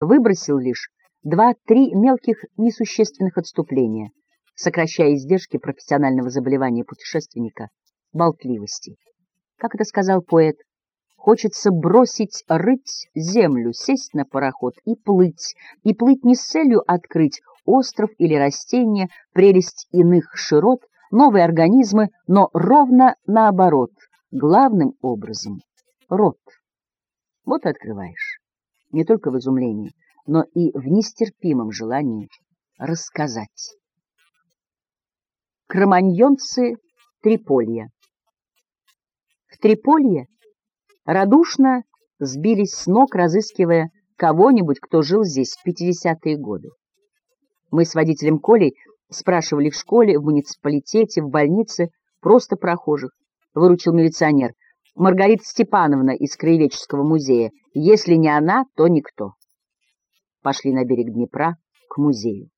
выбросил лишь два-три мелких несущественных отступления, сокращая издержки профессионального заболевания путешественника — болтливости. Как это сказал поэт, хочется бросить рыть землю, сесть на пароход и плыть, и плыть не с целью открыть остров или растение, прелесть иных широт, новые организмы, но ровно наоборот, главным образом — рот. Вот и открываешь, не только в изумлении, но и в нестерпимом желании рассказать. Кроманьонцы Триполья В Триполье радушно сбились с ног, разыскивая кого-нибудь, кто жил здесь в 50-е годы. Мы с водителем Колей спрашивали в школе, в муниципалитете, в больнице, просто прохожих. Выручил милиционер. Маргарита Степановна из Краеведческого музея. Если не она, то никто. Пошли на берег Днепра к музею.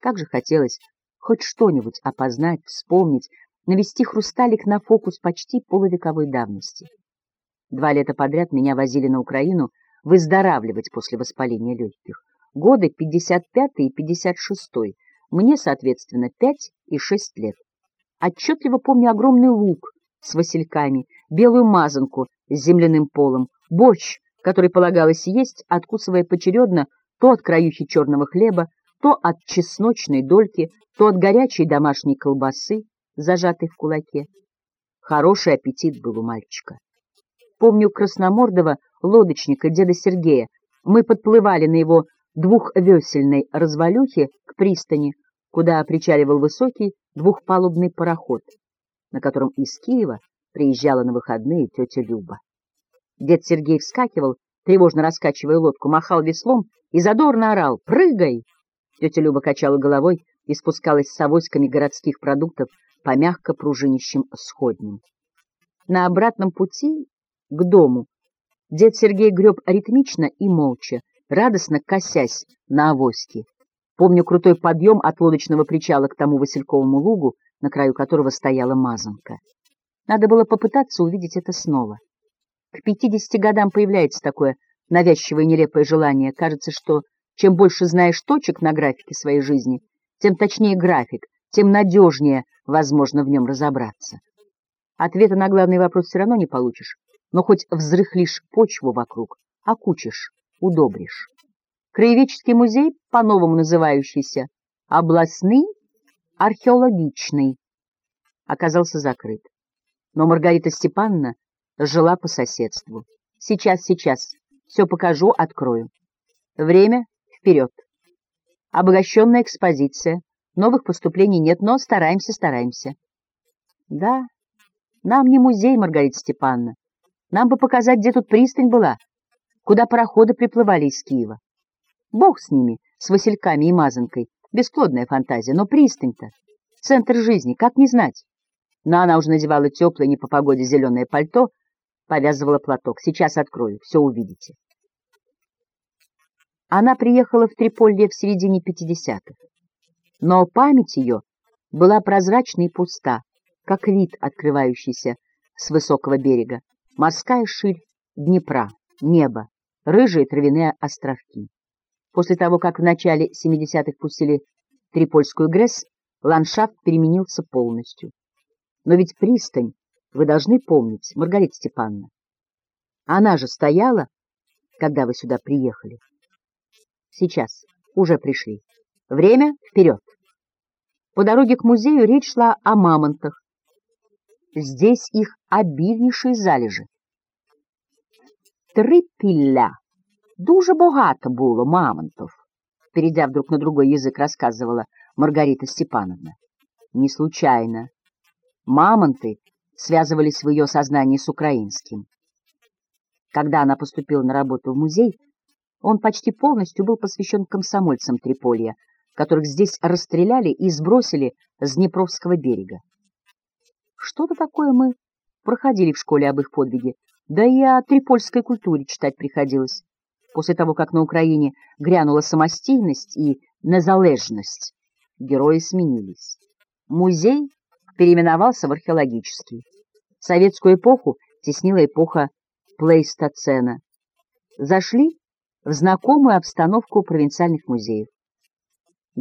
Как же хотелось хоть что-нибудь опознать, вспомнить, навести хрусталик на фокус почти полувековой давности. Два лета подряд меня возили на Украину выздоравливать после воспаления легких. Годы 55 и 56 мне, соответственно, 5 и 6 лет. Отчетливо помню огромный луг с васильками, белую мазанку с земляным полом, борщ, который полагалось есть, откусывая поочередно то от краюхи черного хлеба, то от чесночной дольки, то от горячей домашней колбасы, зажатой в кулаке. Хороший аппетит был у мальчика. Помню красномордого лодочника деда Сергея. Мы подплывали на его двухвесельной развалюхе к пристани, куда причаливал высокий двухпалубный пароход, на котором из Киева приезжала на выходные тетя Люба. Дед Сергей вскакивал, тревожно раскачивая лодку, махал веслом и задорно орал «Прыгай!». Тетя Люба качала головой и спускалась с авоськами городских продуктов по мягко пружинищим сходням. На обратном пути к дому дед Сергей греб ритмично и молча, радостно косясь на авоськи. Помню крутой подъем от лодочного причала к тому Васильковому лугу, на краю которого стояла мазанка. Надо было попытаться увидеть это снова. К пятидесяти годам появляется такое навязчивое нелепое желание. Кажется, что чем больше знаешь точек на графике своей жизни, тем точнее график, тем надежнее возможно в нем разобраться. Ответа на главный вопрос все равно не получишь, но хоть взрыхлишь почву вокруг, окучишь удобришь. Краеведческий музей, по-новому называющийся областный археологичный, оказался закрыт. Но Маргарита Степановна жила по соседству. Сейчас, сейчас, все покажу, открою. Время вперед. Обогащенная экспозиция. Новых поступлений нет, но стараемся, стараемся. Да, нам не музей, Маргарита Степановна. Нам бы показать, где тут пристань была, куда пароходы приплывали из Киева. Бог с ними, с васильками и мазанкой, бесплодная фантазия, но пристань-то, центр жизни, как не знать. Но она уже надевала теплое не по погоде зеленое пальто, повязывала платок. Сейчас открою, все увидите. Она приехала в Триполье в середине пятидесятых, но память ее была прозрачна и пуста, как вид, открывающийся с высокого берега, морская ширь Днепра, небо, рыжие травяные островки. После того, как в начале 70-х пустили Трипольскую ГРЭС, ландшафт переменился полностью. Но ведь пристань, вы должны помнить, Маргарита Степановна. Она же стояла, когда вы сюда приехали. Сейчас, уже пришли. Время вперед. По дороге к музею речь шла о мамонтах. Здесь их обильнейшие залежи. Трипілля. Дуже багато було мамонтов, перейдя вдруг на другой язык, рассказывала Маргарита Степановна. Не случайно. Мамонты связывались в ее сознании с украинским. Когда она поступила на работу в музей, он почти полностью был посвящен комсомольцам Триполья, которых здесь расстреляли и сбросили с Днепровского берега. Что-то такое мы проходили в школе об их подвиге, да и о трипольской культуре читать приходилось. После того, как на Украине грянула самостийность и незалежность, герои сменились. Музей переименовался в археологический. Советскую эпоху теснила эпоха плейстоцена. Зашли в знакомую обстановку провинциальных музеев.